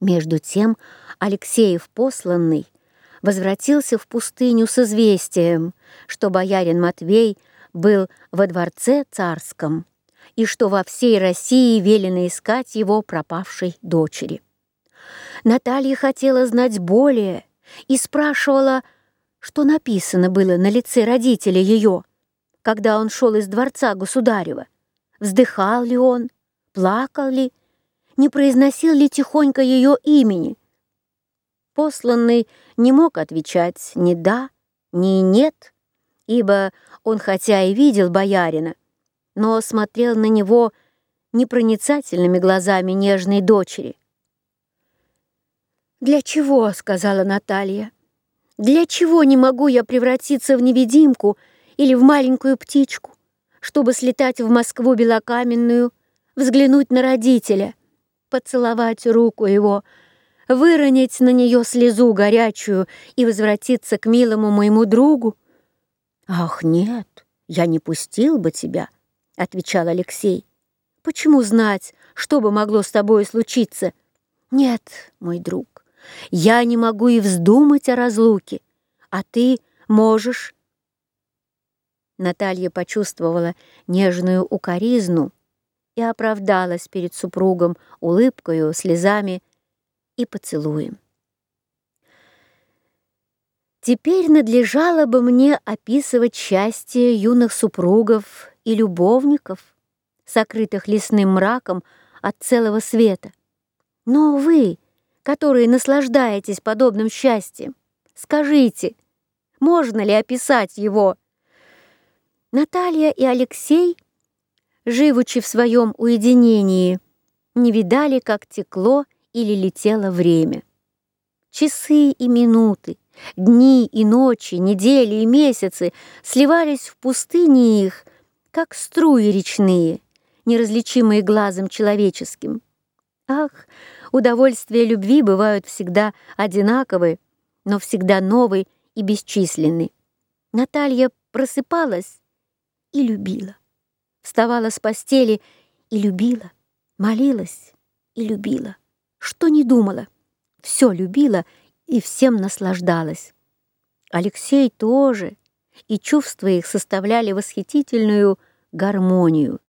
Между тем Алексеев посланный возвратился в пустыню с известием, что боярин Матвей был во дворце царском и что во всей России велено искать его пропавшей дочери. Наталья хотела знать более и спрашивала, что написано было на лице родителей ее, когда он шел из дворца государева. Вздыхал ли он, плакал ли, не произносил ли тихонько ее имени. Посланный не мог отвечать ни «да», ни «нет», ибо он хотя и видел боярина, но смотрел на него непроницательными глазами нежной дочери. «Для чего?» — сказала Наталья. «Для чего не могу я превратиться в невидимку или в маленькую птичку, чтобы слетать в Москву белокаменную, взглянуть на родителя, поцеловать руку его, выронить на нее слезу горячую и возвратиться к милому моему другу?» «Ах, нет, я не пустил бы тебя», — отвечал Алексей. «Почему знать, что бы могло с тобой случиться?» «Нет, мой друг, я не могу и вздумать о разлуке, а ты можешь. Наталья почувствовала нежную укоризну и оправдалась перед супругом улыбкою, слезами и поцелуем. Теперь надлежало бы мне описывать счастье юных супругов и любовников, сокрытых лесным мраком от целого света. Но вы, которые наслаждаетесь подобным счастьем, скажите, можно ли описать его? Наталья и Алексей, живучи в своем уединении, не видали, как текло или летело время. Часы и минуты, дни и ночи, недели и месяцы сливались в пустыне их, как струи речные, неразличимые глазом человеческим. Ах, удовольствия любви бывают всегда одинаковы, но всегда новые и бесчисленны. Наталья просыпалась и любила, вставала с постели и любила, молилась и любила. Что не думала, все любила и всем наслаждалась. Алексей тоже, и чувства их составляли восхитительную гармонию.